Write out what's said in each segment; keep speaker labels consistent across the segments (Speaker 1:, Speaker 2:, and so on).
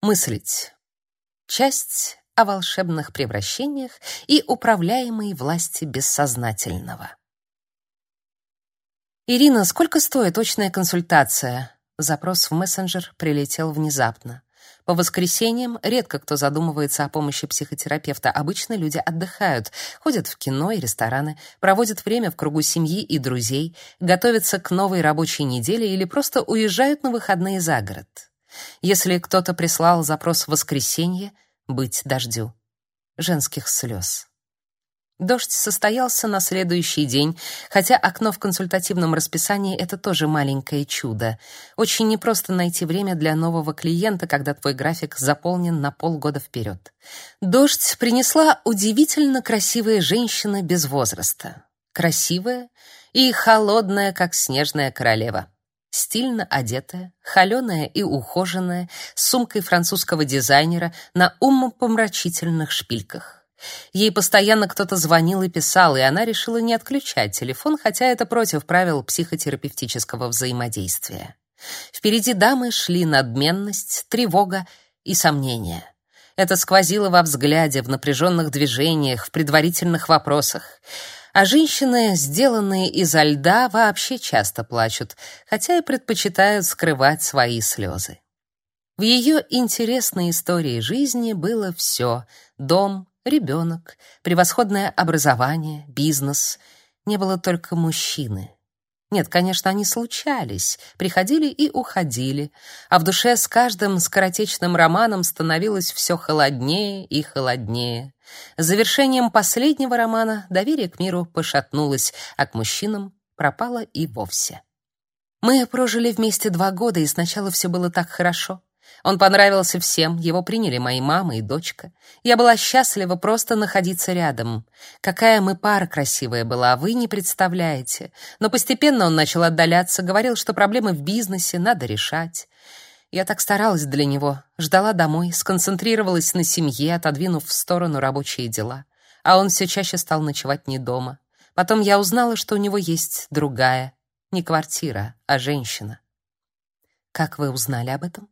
Speaker 1: Мыслить. Часть о волшебных превращениях и управляемой власти бессознательного. «Ирина, сколько стоит точная консультация?» Запрос в мессенджер прилетел внезапно. По воскресеньям редко кто задумывается о помощи психотерапевта. Обычно люди отдыхают, ходят в кино и рестораны, проводят время в кругу семьи и друзей, готовятся к новой рабочей неделе или просто уезжают на выходные за город. Если кто-то прислал запрос в воскресенье, быть дождю. Женских слез. Дождь состоялся на следующий день, хотя окно в консультативном расписании — это тоже маленькое чудо. Очень непросто найти время для нового клиента, когда твой график заполнен на полгода вперед. Дождь принесла удивительно красивая женщина без возраста. Красивая и холодная, как снежная королева стильно одетая, холеная и ухоженная, с сумкой французского дизайнера на умопомрачительных шпильках. Ей постоянно кто-то звонил и писал, и она решила не отключать телефон, хотя это против правил психотерапевтического взаимодействия. Впереди дамы шли надменность, тревога и сомнения. Это сквозило во взгляде, в напряженных движениях, в предварительных вопросах. А женщины, сделанные изо льда, вообще часто плачут, хотя и предпочитают скрывать свои слезы. В ее интересной истории жизни было все — дом, ребенок, превосходное образование, бизнес. Не было только мужчины. Нет, конечно, они случались, приходили и уходили, а в душе с каждым скоротечным романом становилось все холоднее и холоднее. С завершением последнего романа доверие к миру пошатнулось, а к мужчинам пропало и вовсе. Мы прожили вместе два года, и сначала все было так хорошо. Он понравился всем, его приняли мои мама и дочка. Я была счастлива просто находиться рядом. Какая мы пара красивая была, вы не представляете. Но постепенно он начал отдаляться, говорил, что проблемы в бизнесе надо решать. Я так старалась для него, ждала домой, сконцентрировалась на семье, отодвинув в сторону рабочие дела. А он все чаще стал ночевать не дома. Потом я узнала, что у него есть другая, не квартира, а женщина. Как вы узнали об этом?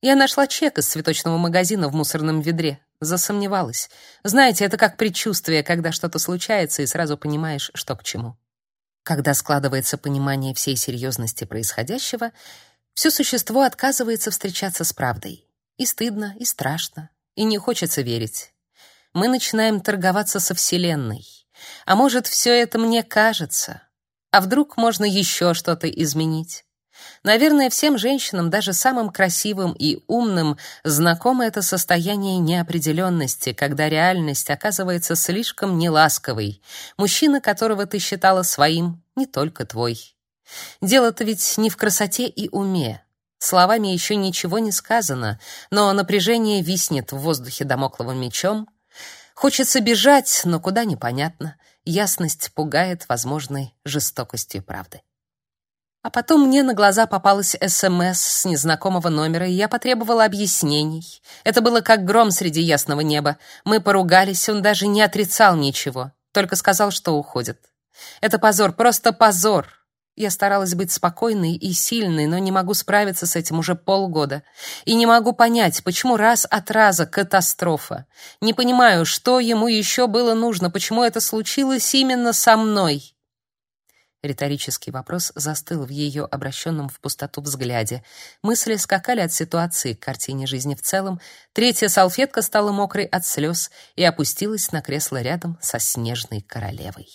Speaker 1: Я нашла чек из цветочного магазина в мусорном ведре. Засомневалась. Знаете, это как предчувствие, когда что-то случается и сразу понимаешь, что к чему. Когда складывается понимание всей серьезности происходящего, все существо отказывается встречаться с правдой. И стыдно, и страшно, и не хочется верить. Мы начинаем торговаться со Вселенной. А может, все это мне кажется? А вдруг можно еще что-то изменить? Наверное, всем женщинам, даже самым красивым и умным, знакомо это состояние неопределенности, когда реальность оказывается слишком неласковой. Мужчина, которого ты считала своим, не только твой. Дело-то ведь не в красоте и уме. Словами еще ничего не сказано, но напряжение виснет в воздухе домокловым мечом. Хочется бежать, но куда непонятно. Ясность пугает возможной жестокостью правды. А потом мне на глаза попалась СМС с незнакомого номера, и я потребовала объяснений. Это было как гром среди ясного неба. Мы поругались, он даже не отрицал ничего, только сказал, что уходит. Это позор, просто позор. Я старалась быть спокойной и сильной, но не могу справиться с этим уже полгода. И не могу понять, почему раз от раза катастрофа. Не понимаю, что ему еще было нужно, почему это случилось именно со мной. Риторический вопрос застыл в ее обращенном в пустоту взгляде. Мысли скакали от ситуации к картине жизни в целом. Третья салфетка стала мокрой от слез и опустилась на кресло рядом со снежной королевой.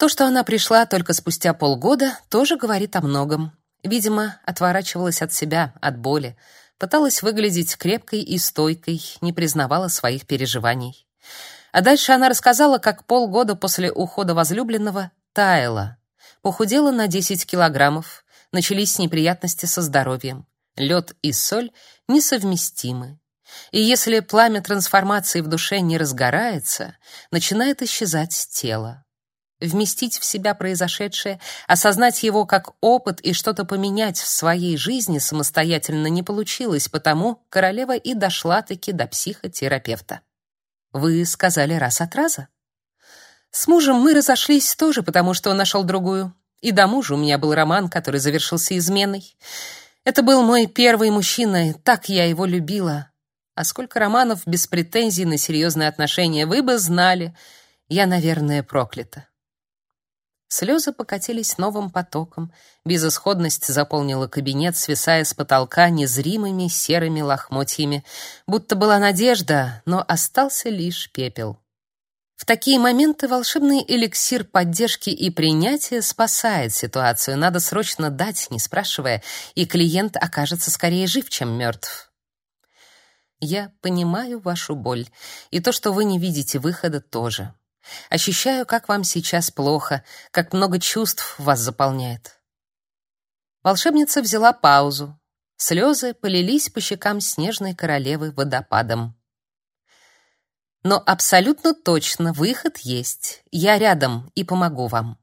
Speaker 1: То, что она пришла только спустя полгода, тоже говорит о многом. Видимо, отворачивалась от себя, от боли, пыталась выглядеть крепкой и стойкой, не признавала своих переживаний. А дальше она рассказала, как полгода после ухода возлюбленного таяла, похудела на 10 килограммов, начались неприятности со здоровьем. Лед и соль несовместимы. И если пламя трансформации в душе не разгорается, начинает исчезать тело. Вместить в себя произошедшее, осознать его как опыт и что-то поменять в своей жизни самостоятельно не получилось, потому королева и дошла-таки до психотерапевта. Вы сказали раз от раза? С мужем мы разошлись тоже, потому что он нашел другую. И до мужа у меня был роман, который завершился изменой. Это был мой первый мужчина, так я его любила. А сколько романов без претензий на серьезные отношения вы бы знали. Я, наверное, проклята. Слезы покатились новым потоком, безысходность заполнила кабинет, свисая с потолка незримыми серыми лохмотьями, будто была надежда, но остался лишь пепел. В такие моменты волшебный эликсир поддержки и принятия спасает ситуацию. Надо срочно дать, не спрашивая, и клиент окажется скорее жив, чем мертв. Я понимаю вашу боль, и то, что вы не видите выхода, тоже. Ощущаю, как вам сейчас плохо, как много чувств вас заполняет. Волшебница взяла паузу. Слезы полились по щекам снежной королевы водопадом. Но абсолютно точно выход есть. Я рядом и помогу вам.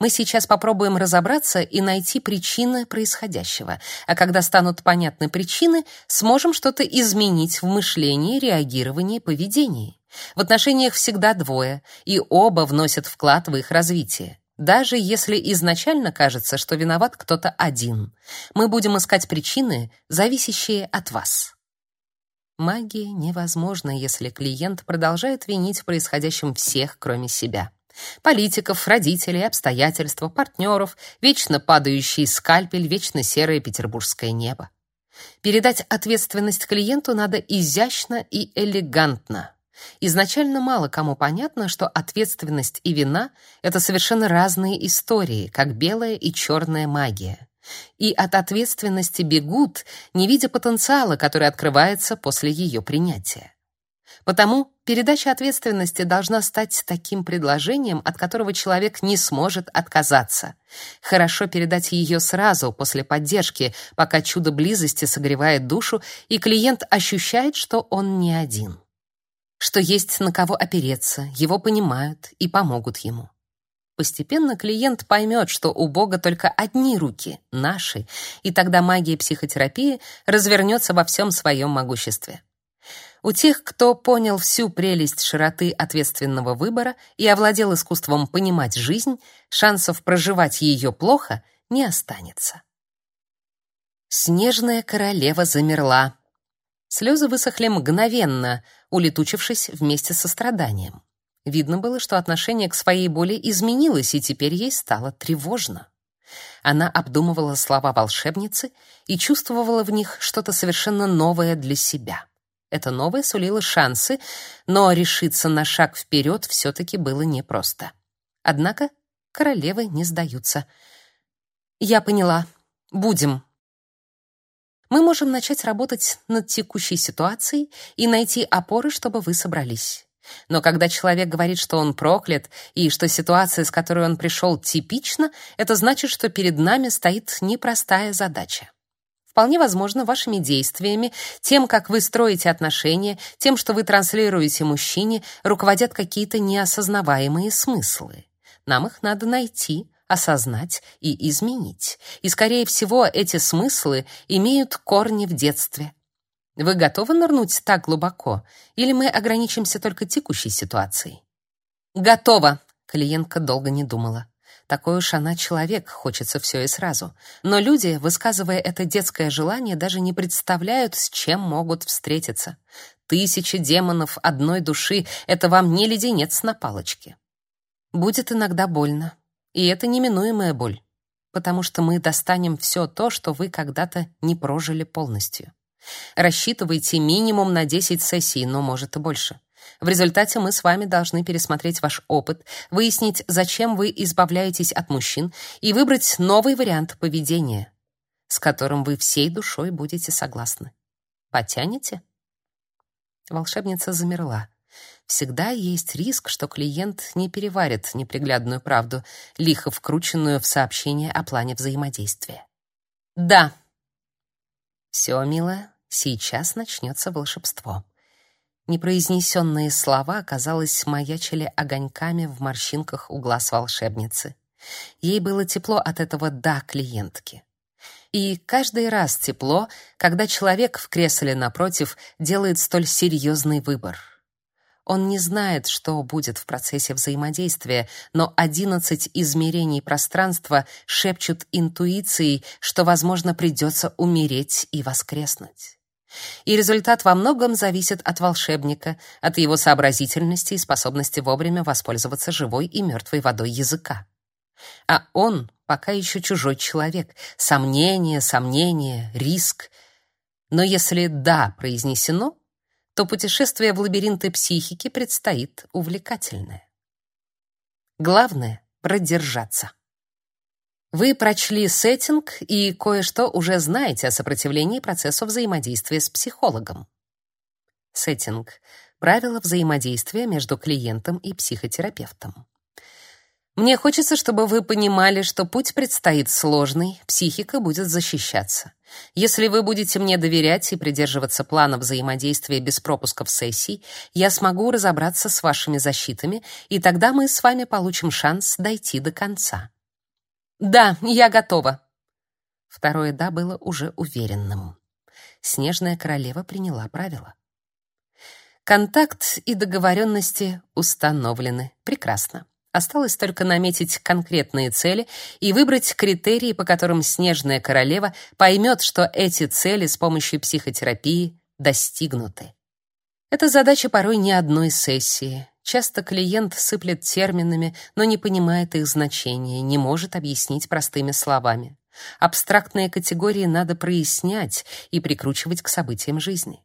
Speaker 1: Мы сейчас попробуем разобраться и найти причины происходящего. А когда станут понятны причины, сможем что-то изменить в мышлении, реагировании, поведении. В отношениях всегда двое, и оба вносят вклад в их развитие. Даже если изначально кажется, что виноват кто-то один, мы будем искать причины, зависящие от вас. Магия невозможна, если клиент продолжает винить в происходящем всех, кроме себя. Политиков, родителей, обстоятельства, партнеров, вечно падающий скальпель, вечно серое петербургское небо. Передать ответственность клиенту надо изящно и элегантно. Изначально мало кому понятно, что ответственность и вина — это совершенно разные истории, как белая и черная магия. И от ответственности бегут, не видя потенциала, который открывается после ее принятия. Потому передача ответственности должна стать таким предложением, от которого человек не сможет отказаться. Хорошо передать ее сразу, после поддержки, пока чудо близости согревает душу, и клиент ощущает, что он не один что есть на кого опереться, его понимают и помогут ему. Постепенно клиент поймет, что у Бога только одни руки, наши, и тогда магия психотерапии развернется во всем своем могуществе. У тех, кто понял всю прелесть широты ответственного выбора и овладел искусством понимать жизнь, шансов проживать ее плохо не останется. Снежная королева замерла, Слезы высохли мгновенно, улетучившись вместе со страданием. Видно было, что отношение к своей боли изменилось, и теперь ей стало тревожно. Она обдумывала слова волшебницы и чувствовала в них что-то совершенно новое для себя. Это новое сулило шансы, но решиться на шаг вперед все-таки было непросто. Однако королевы не сдаются. «Я поняла. Будем», мы можем начать работать над текущей ситуацией и найти опоры, чтобы вы собрались. Но когда человек говорит, что он проклят и что ситуация, с которой он пришел, типична, это значит, что перед нами стоит непростая задача. Вполне возможно, вашими действиями, тем, как вы строите отношения, тем, что вы транслируете мужчине, руководят какие-то неосознаваемые смыслы. Нам их надо найти, осознать и изменить. И, скорее всего, эти смыслы имеют корни в детстве. Вы готовы нырнуть так глубоко, или мы ограничимся только текущей ситуацией? Готова, клиентка долго не думала. Такой уж она человек, хочется все и сразу. Но люди, высказывая это детское желание, даже не представляют, с чем могут встретиться. Тысячи демонов одной души — это вам не леденец на палочке. Будет иногда больно, и это неминуемая боль, потому что мы достанем все то, что вы когда-то не прожили полностью. Рассчитывайте минимум на 10 сессий, но может и больше. В результате мы с вами должны пересмотреть ваш опыт, выяснить, зачем вы избавляетесь от мужчин и выбрать новый вариант поведения, с которым вы всей душой будете согласны. Потянете? Волшебница замерла. Всегда есть риск, что клиент не переварит неприглядную правду, лихо вкрученную в сообщение о плане взаимодействия. Да. Все, милая, сейчас начнется волшебство. Непроизнесенные слова, казалось, маячили огоньками в морщинках у глаз волшебницы. Ей было тепло от этого «да» клиентки. И каждый раз тепло, когда человек в кресле напротив делает столь серьезный выбор — Он не знает, что будет в процессе взаимодействия, но 11 измерений пространства шепчут интуицией, что, возможно, придется умереть и воскреснуть. И результат во многом зависит от волшебника, от его сообразительности и способности вовремя воспользоваться живой и мертвой водой языка. А он пока еще чужой человек. Сомнение, сомнение, риск. Но если «да» произнесено, то путешествие в лабиринты психики предстоит увлекательное. Главное — продержаться. Вы прочли сеттинг и кое-что уже знаете о сопротивлении процессу взаимодействия с психологом. Сеттинг — правила взаимодействия между клиентом и психотерапевтом. Мне хочется, чтобы вы понимали, что путь предстоит сложный, психика будет защищаться. Если вы будете мне доверять и придерживаться плана взаимодействия без пропусков сессий, я смогу разобраться с вашими защитами, и тогда мы с вами получим шанс дойти до конца. Да, я готова. Второе да было уже уверенным. Снежная королева приняла правила. Контакт и договоренности установлены. Прекрасно. Осталось только наметить конкретные цели и выбрать критерии, по которым Снежная королева поймет, что эти цели с помощью психотерапии достигнуты. Это задача порой не одной сессии. Часто клиент сыплет терминами, но не понимает их значения, не может объяснить простыми словами. Абстрактные категории надо прояснять и прикручивать к событиям жизни.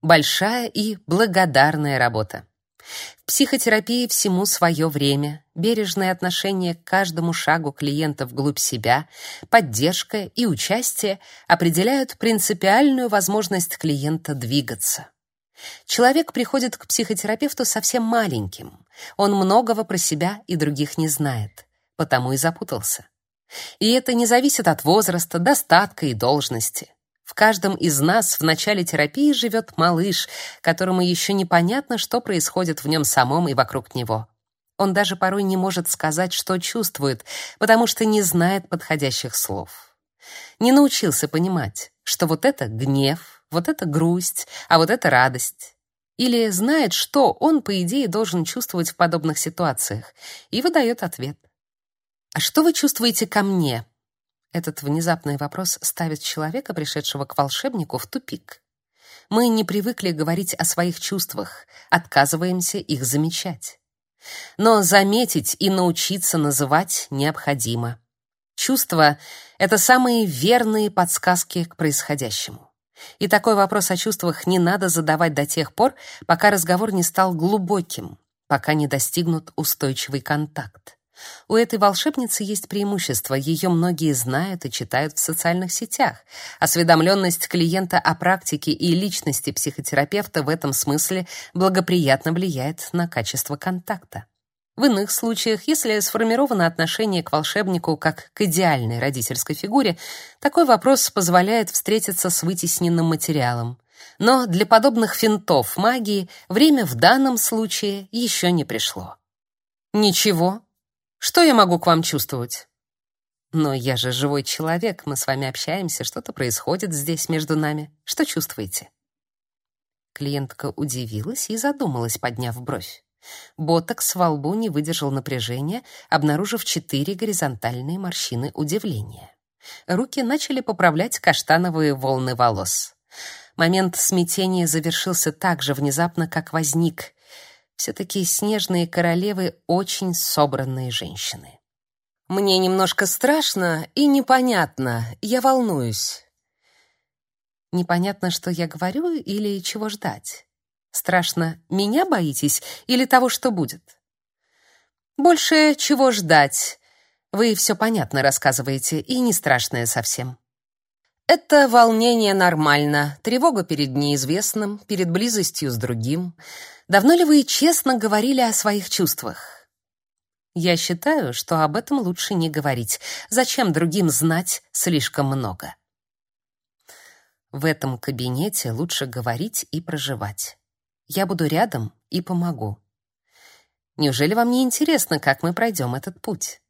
Speaker 1: Большая и благодарная работа. В психотерапии всему свое время, бережное отношение к каждому шагу клиента вглубь себя, поддержка и участие определяют принципиальную возможность клиента двигаться. Человек приходит к психотерапевту совсем маленьким. Он многого про себя и других не знает, потому и запутался. И это не зависит от возраста, достатка и должности. В каждом из нас в начале терапии живет малыш, которому еще непонятно, что происходит в нем самом и вокруг него. Он даже порой не может сказать, что чувствует, потому что не знает подходящих слов. Не научился понимать, что вот это гнев, вот это грусть, а вот это радость. Или знает, что он, по идее, должен чувствовать в подобных ситуациях, и выдает ответ. «А что вы чувствуете ко мне?» Этот внезапный вопрос ставит человека, пришедшего к волшебнику, в тупик. Мы не привыкли говорить о своих чувствах, отказываемся их замечать. Но заметить и научиться называть необходимо. Чувства — это самые верные подсказки к происходящему. И такой вопрос о чувствах не надо задавать до тех пор, пока разговор не стал глубоким, пока не достигнут устойчивый контакт. У этой волшебницы есть преимущество, ее многие знают и читают в социальных сетях. Осведомленность клиента о практике и личности психотерапевта в этом смысле благоприятно влияет на качество контакта. В иных случаях, если сформировано отношение к волшебнику как к идеальной родительской фигуре, такой вопрос позволяет встретиться с вытесненным материалом. Но для подобных финтов магии время в данном случае еще не пришло. Ничего, что я могу к вам чувствовать? Но я же живой человек, мы с вами общаемся, что-то происходит здесь между нами. Что чувствуете? Клиентка удивилась и задумалась, подняв бровь. Ботокс во лбу не выдержал напряжения, обнаружив четыре горизонтальные морщины удивления. Руки начали поправлять каштановые волны волос. Момент смятения завершился так же внезапно, как возник. Все-таки снежные королевы очень собранные женщины. Мне немножко страшно и непонятно. Я волнуюсь. Непонятно, что я говорю или чего ждать. Страшно, меня боитесь или того, что будет? Больше чего ждать. Вы все понятно рассказываете и не страшное совсем. Это волнение нормально, тревога перед неизвестным, перед близостью с другим. Давно ли вы честно говорили о своих чувствах? Я считаю, что об этом лучше не говорить. Зачем другим знать слишком много? В этом кабинете лучше говорить и проживать. Я буду рядом и помогу. Неужели вам не интересно, как мы пройдем этот путь?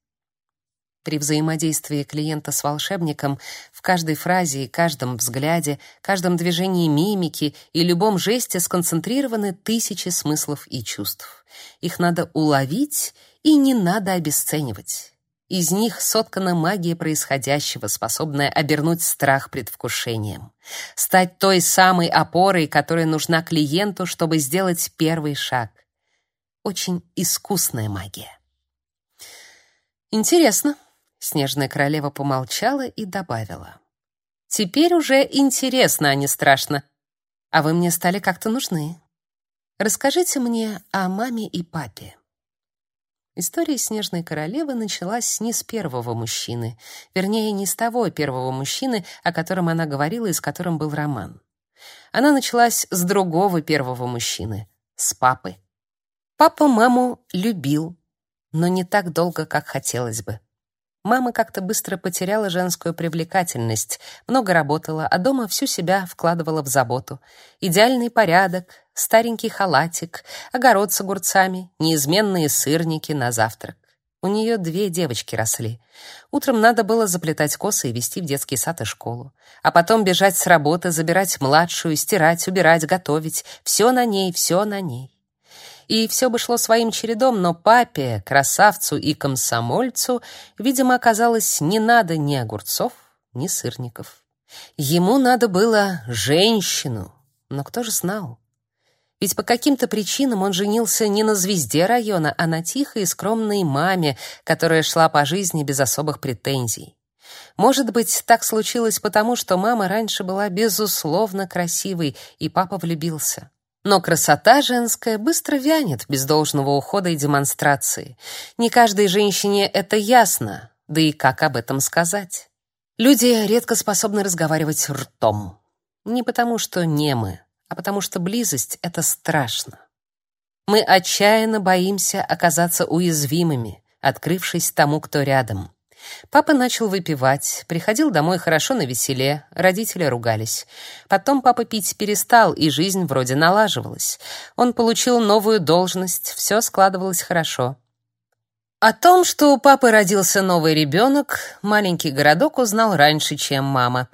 Speaker 1: При взаимодействии клиента с волшебником в каждой фразе и каждом взгляде, каждом движении мимики и любом жесте сконцентрированы тысячи смыслов и чувств. Их надо уловить и не надо обесценивать. Из них соткана магия происходящего, способная обернуть страх предвкушением, стать той самой опорой, которая нужна клиенту, чтобы сделать первый шаг. Очень искусная магия. Интересно. Снежная королева помолчала и добавила: Теперь уже интересно, а не страшно. А вы мне стали как-то нужны. Расскажите мне о маме и папе. История Снежной королевы началась не с первого мужчины, вернее, не с того первого мужчины, о котором она говорила и с которым был роман. Она началась с другого первого мужчины, с папы. Папа маму любил, но не так долго, как хотелось бы. Мама как-то быстро потеряла женскую привлекательность, много работала, а дома всю себя вкладывала в заботу. Идеальный порядок, старенький халатик, огород с огурцами, неизменные сырники на завтрак. У нее две девочки росли. Утром надо было заплетать косы и вести в детский сад и школу. А потом бежать с работы, забирать младшую, стирать, убирать, готовить. Все на ней, все на ней и все бы шло своим чередом, но папе, красавцу и комсомольцу, видимо, оказалось не надо ни огурцов, ни сырников. Ему надо было женщину, но кто же знал? Ведь по каким-то причинам он женился не на звезде района, а на тихой и скромной маме, которая шла по жизни без особых претензий. Может быть, так случилось потому, что мама раньше была безусловно красивой, и папа влюбился. Но красота женская быстро вянет без должного ухода и демонстрации. Не каждой женщине это ясно, да и как об этом сказать? Люди редко способны разговаривать ртом. Не потому, что немы, а потому что близость — это страшно. Мы отчаянно боимся оказаться уязвимыми, открывшись тому, кто рядом. Папа начал выпивать, приходил домой хорошо на веселе, родители ругались. Потом папа пить перестал, и жизнь вроде налаживалась. Он получил новую должность, все складывалось хорошо. О том, что у папы родился новый ребенок, маленький городок узнал раньше, чем мама.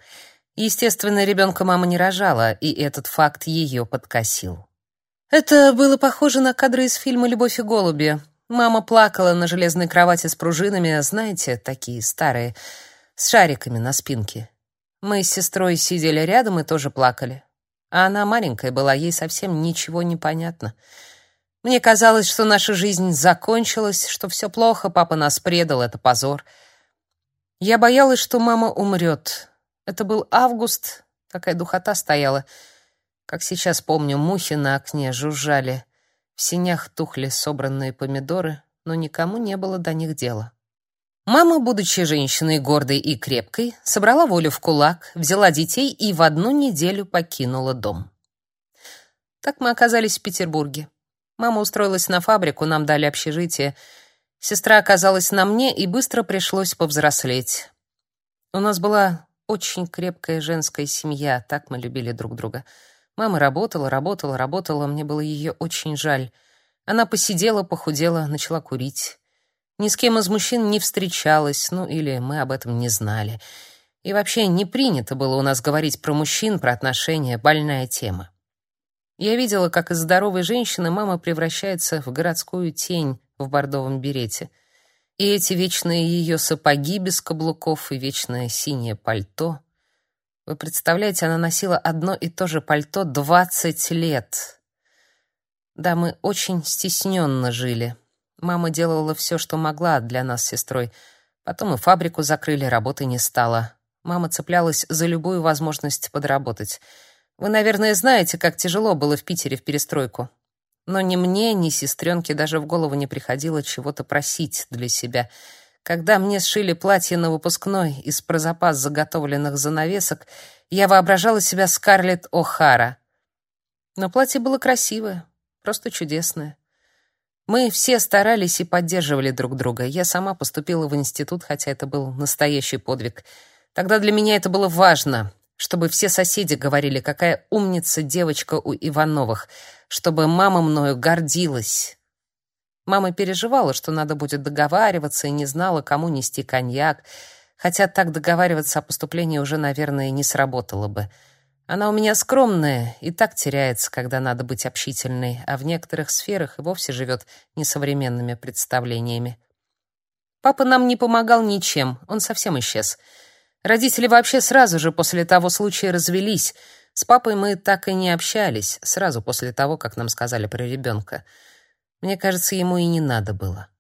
Speaker 1: Естественно, ребенка мама не рожала, и этот факт ее подкосил. Это было похоже на кадры из фильма «Любовь и голуби», Мама плакала на железной кровати с пружинами, знаете, такие старые, с шариками на спинке. Мы с сестрой сидели рядом и тоже плакали. А она маленькая была, ей совсем ничего не понятно. Мне казалось, что наша жизнь закончилась, что все плохо, папа нас предал, это позор. Я боялась, что мама умрет. Это был август, такая духота стояла. Как сейчас помню, мухи на окне жужжали. В синях тухли собранные помидоры, но никому не было до них дела. Мама, будучи женщиной гордой и крепкой, собрала волю в кулак, взяла детей и в одну неделю покинула дом. Так мы оказались в Петербурге. Мама устроилась на фабрику, нам дали общежитие. Сестра оказалась на мне, и быстро пришлось повзрослеть. У нас была очень крепкая женская семья, так мы любили друг друга. Мама работала, работала, работала, мне было ее очень жаль. Она посидела, похудела, начала курить. Ни с кем из мужчин не встречалась, ну или мы об этом не знали. И вообще не принято было у нас говорить про мужчин, про отношения, больная тема. Я видела, как из здоровой женщины мама превращается в городскую тень в бордовом берете. И эти вечные ее сапоги без каблуков и вечное синее пальто — вы представляете, она носила одно и то же пальто 20 лет. Да, мы очень стесненно жили. Мама делала все, что могла для нас с сестрой. Потом и фабрику закрыли, работы не стало. Мама цеплялась за любую возможность подработать. Вы, наверное, знаете, как тяжело было в Питере в перестройку. Но ни мне, ни сестренке даже в голову не приходило чего-то просить для себя — когда мне сшили платье на выпускной из про запас заготовленных занавесок, я воображала себя Скарлетт О'Хара. Но платье было красивое, просто чудесное. Мы все старались и поддерживали друг друга. Я сама поступила в институт, хотя это был настоящий подвиг. Тогда для меня это было важно, чтобы все соседи говорили, какая умница девочка у Ивановых, чтобы мама мною гордилась. Мама переживала, что надо будет договариваться и не знала, кому нести коньяк, хотя так договариваться о поступлении уже, наверное, не сработало бы. Она у меня скромная и так теряется, когда надо быть общительной, а в некоторых сферах и вовсе живет несовременными представлениями. Папа нам не помогал ничем, он совсем исчез. Родители вообще сразу же после того случая развелись. С папой мы так и не общались, сразу после того, как нам сказали про ребенка. Мне кажется, ему и не надо было.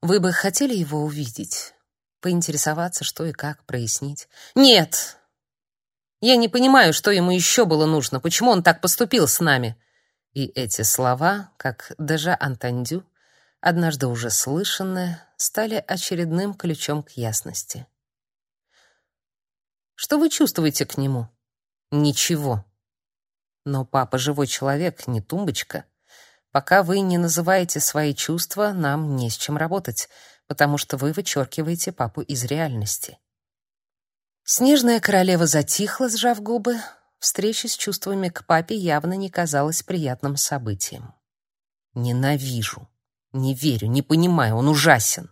Speaker 1: Вы бы хотели его увидеть? Поинтересоваться, что и как, прояснить? Нет! Я не понимаю, что ему еще было нужно, почему он так поступил с нами. И эти слова, как déjà entendu, однажды уже слышанные, стали очередным ключом к ясности. Что вы чувствуете к нему? Ничего. Но папа живой человек, не тумбочка. Пока вы не называете свои чувства, нам не с чем работать, потому что вы вычеркиваете папу из реальности. Снежная королева затихла, сжав губы. Встреча с чувствами к папе явно не казалась приятным событием. Ненавижу. Не верю, не понимаю, он ужасен.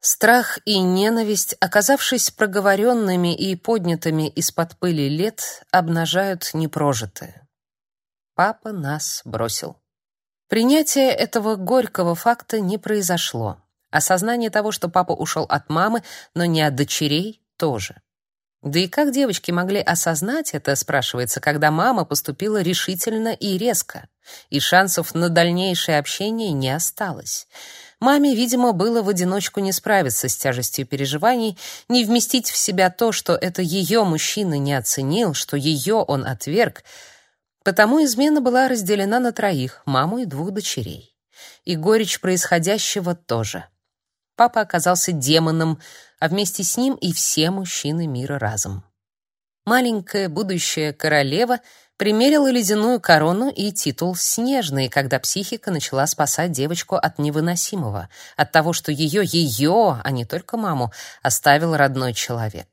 Speaker 1: Страх и ненависть, оказавшись проговоренными и поднятыми из-под пыли лет, обнажают непрожитое. Папа нас бросил. Принятие этого горького факта не произошло. Осознание того, что папа ушел от мамы, но не от дочерей, тоже. Да и как девочки могли осознать это, спрашивается, когда мама поступила решительно и резко, и шансов на дальнейшее общение не осталось. Маме, видимо, было в одиночку не справиться с тяжестью переживаний, не вместить в себя то, что это ее мужчина не оценил, что ее он отверг, Потому измена была разделена на троих, маму и двух дочерей. И горечь происходящего тоже. Папа оказался демоном, а вместе с ним и все мужчины мира разом. Маленькая будущая королева примерила ледяную корону и титул снежный, когда психика начала спасать девочку от невыносимого, от того, что ее, ее, а не только маму, оставил родной человек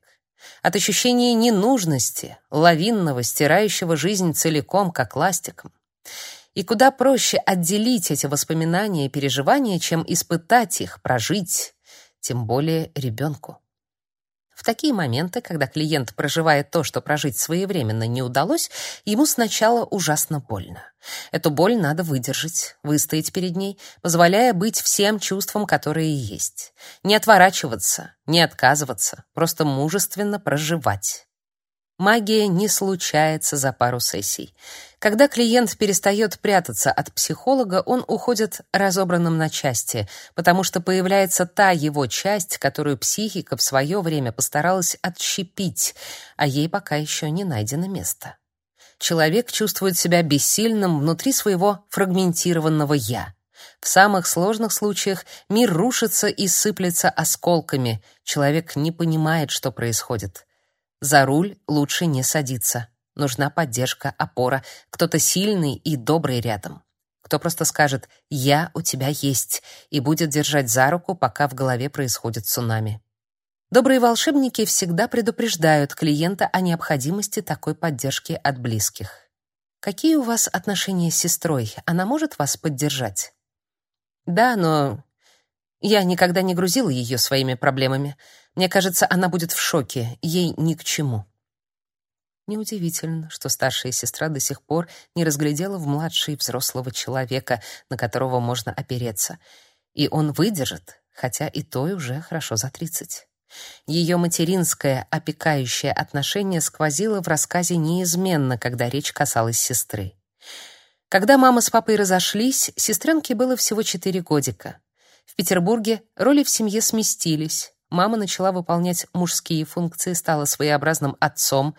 Speaker 1: от ощущения ненужности, лавинного, стирающего жизнь целиком, как ластиком. И куда проще отделить эти воспоминания и переживания, чем испытать их, прожить, тем более ребенку. В такие моменты, когда клиент проживает то, что прожить своевременно не удалось, ему сначала ужасно больно. Эту боль надо выдержать, выстоять перед ней, позволяя быть всем чувствам, которые есть. Не отворачиваться, не отказываться, просто мужественно проживать. Магия не случается за пару сессий. Когда клиент перестает прятаться от психолога, он уходит разобранным на части, потому что появляется та его часть, которую психика в свое время постаралась отщепить, а ей пока еще не найдено место. Человек чувствует себя бессильным внутри своего фрагментированного «я». В самых сложных случаях мир рушится и сыплется осколками. Человек не понимает, что происходит. За руль лучше не садиться. Нужна поддержка, опора, кто-то сильный и добрый рядом. Кто просто скажет «я у тебя есть» и будет держать за руку, пока в голове происходит цунами. Добрые волшебники всегда предупреждают клиента о необходимости такой поддержки от близких. Какие у вас отношения с сестрой? Она может вас поддержать? Да, но я никогда не грузила ее своими проблемами. Мне кажется, она будет в шоке, ей ни к чему. Неудивительно, что старшая сестра до сих пор не разглядела в младшей взрослого человека, на которого можно опереться. И он выдержит, хотя и той уже хорошо за тридцать. Ее материнское, опекающее отношение сквозило в рассказе неизменно, когда речь касалась сестры. Когда мама с папой разошлись, сестренке было всего четыре годика. В Петербурге роли в семье сместились. Мама начала выполнять мужские функции, стала своеобразным отцом.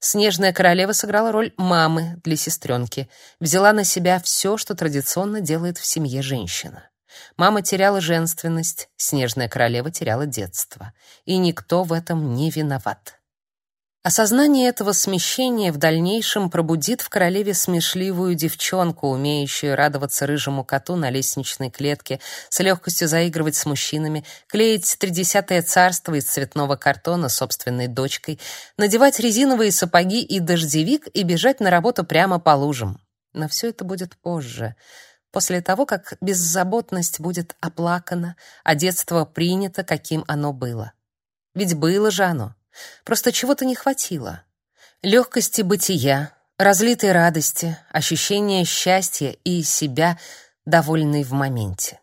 Speaker 1: Снежная королева сыграла роль мамы для сестренки, взяла на себя все, что традиционно делает в семье женщина. Мама теряла женственность, снежная королева теряла детство, и никто в этом не виноват. Осознание этого смещения в дальнейшем пробудит в королеве смешливую девчонку, умеющую радоваться рыжему коту на лестничной клетке, с легкостью заигрывать с мужчинами, клеить тридесятое царство из цветного картона собственной дочкой, надевать резиновые сапоги и дождевик и бежать на работу прямо по лужам. Но все это будет позже. После того, как беззаботность будет оплакана, а детство принято, каким оно было. Ведь было же оно. Просто чего-то не хватило. Легкости бытия, разлитой радости, ощущения счастья и себя, довольной в моменте.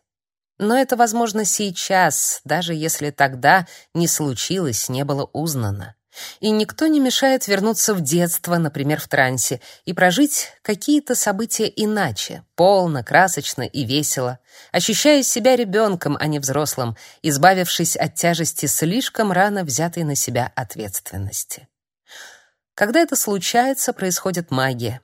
Speaker 1: Но это возможно сейчас, даже если тогда не случилось, не было узнано. И никто не мешает вернуться в детство, например, в трансе, и прожить какие-то события иначе, полно, красочно и весело, ощущая себя ребенком, а не взрослым, избавившись от тяжести слишком рано взятой на себя ответственности. Когда это случается, происходит магия.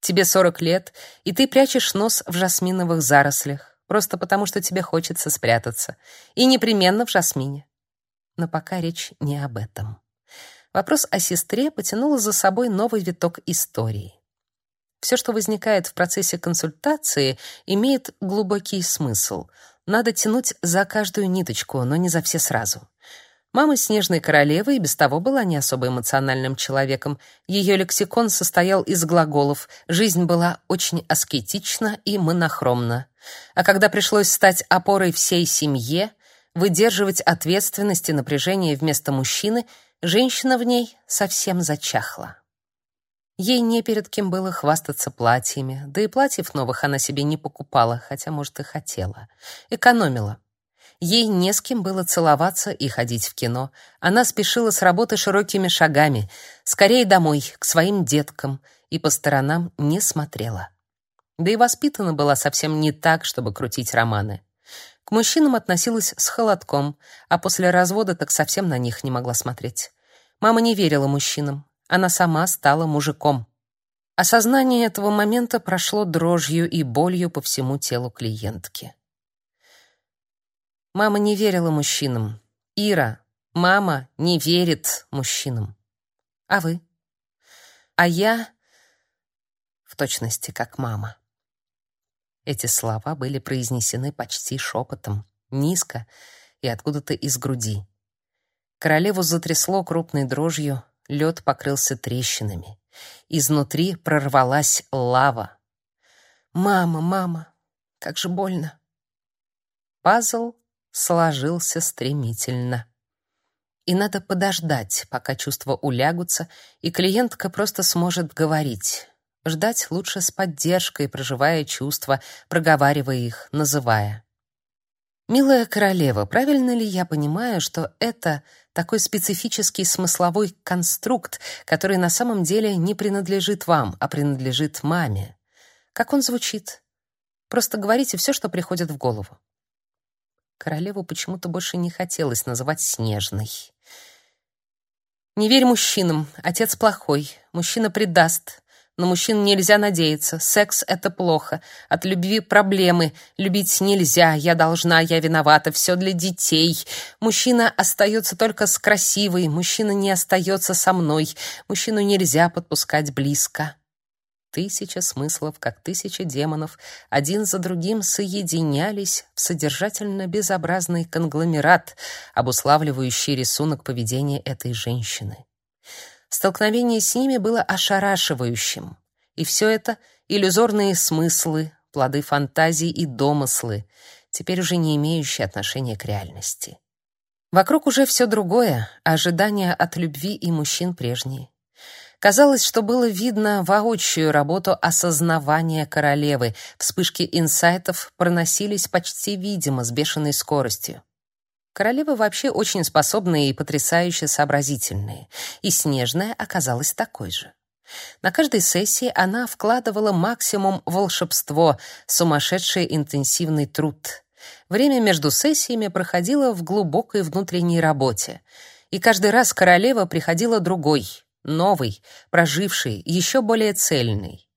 Speaker 1: Тебе 40 лет, и ты прячешь нос в жасминовых зарослях просто потому, что тебе хочется спрятаться. И непременно в жасмине. Но пока речь не об этом. Вопрос о сестре потянул за собой новый виток истории. Все, что возникает в процессе консультации, имеет глубокий смысл. Надо тянуть за каждую ниточку, но не за все сразу. Мама Снежной Королевы и без того была не особо эмоциональным человеком. Ее лексикон состоял из глаголов. Жизнь была очень аскетична и монохромна. А когда пришлось стать опорой всей семье, выдерживать ответственность и напряжение вместо мужчины, женщина в ней совсем зачахла. Ей не перед кем было хвастаться платьями, да и платьев новых она себе не покупала, хотя, может, и хотела. Экономила. Ей не с кем было целоваться и ходить в кино. Она спешила с работы широкими шагами, скорее домой, к своим деткам, и по сторонам не смотрела. Да и воспитана была совсем не так, чтобы крутить романы. К мужчинам относилась с холодком, а после развода так совсем на них не могла смотреть. Мама не верила мужчинам. Она сама стала мужиком. Осознание этого момента прошло дрожью и болью по всему телу клиентки. Мама не верила мужчинам. Ира, мама не верит мужчинам. А вы? А я в точности как мама. Эти слова были произнесены почти шепотом, низко и откуда-то из груди. Королеву затрясло крупной дрожью, лед покрылся трещинами. Изнутри прорвалась лава. «Мама, мама, как же больно!» Пазл сложился стремительно. И надо подождать, пока чувства улягутся, и клиентка просто сможет говорить. Ждать лучше с поддержкой, проживая чувства, проговаривая их, называя. Милая королева, правильно ли я понимаю, что это такой специфический смысловой конструкт, который на самом деле не принадлежит вам, а принадлежит маме? Как он звучит? Просто говорите все, что приходит в голову. Королеву почему-то больше не хотелось называть Снежной. «Не верь мужчинам. Отец плохой. Мужчина предаст. На мужчин нельзя надеяться. Секс — это плохо. От любви проблемы. Любить нельзя. Я должна, я виновата. Все для детей. Мужчина остается только с красивой. Мужчина не остается со мной. Мужчину нельзя подпускать близко. Тысяча смыслов, как тысяча демонов, один за другим соединялись в содержательно безобразный конгломерат, обуславливающий рисунок поведения этой женщины. Столкновение с ними было ошарашивающим. И все это — иллюзорные смыслы, плоды фантазий и домыслы, теперь уже не имеющие отношения к реальности. Вокруг уже все другое, ожидания от любви и мужчин прежние. Казалось, что было видно воочию работу осознавания королевы. Вспышки инсайтов проносились почти видимо, с бешеной скоростью. Королевы вообще очень способные и потрясающе сообразительные, и Снежная оказалась такой же. На каждой сессии она вкладывала максимум волшебство, сумасшедший интенсивный труд. Время между сессиями проходило в глубокой внутренней работе, и каждый раз королева приходила другой, новый, проживший, еще более цельный.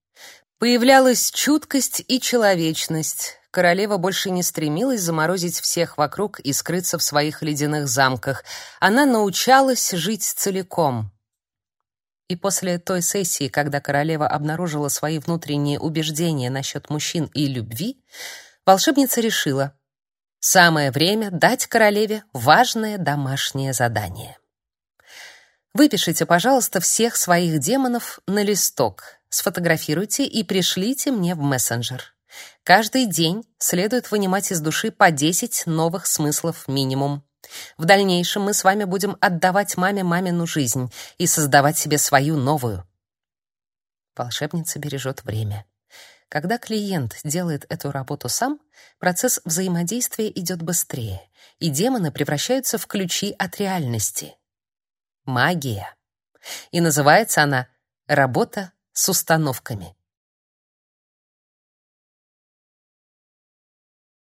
Speaker 1: Появлялась чуткость и человечность. Королева больше не стремилась заморозить всех вокруг и скрыться в своих ледяных замках. Она научалась жить целиком. И после той сессии, когда королева обнаружила свои внутренние убеждения насчет мужчин и любви, волшебница решила: самое время дать королеве важное домашнее задание. Выпишите, пожалуйста, всех своих демонов на листок, сфотографируйте и пришлите мне в мессенджер. Каждый день следует вынимать из души по 10 новых смыслов минимум. В дальнейшем мы с вами будем отдавать маме мамину жизнь и создавать себе свою новую. Волшебница бережет время. Когда клиент делает эту работу сам, процесс взаимодействия идет быстрее, и демоны превращаются в ключи от реальности. Магия. И называется она «работа с установками».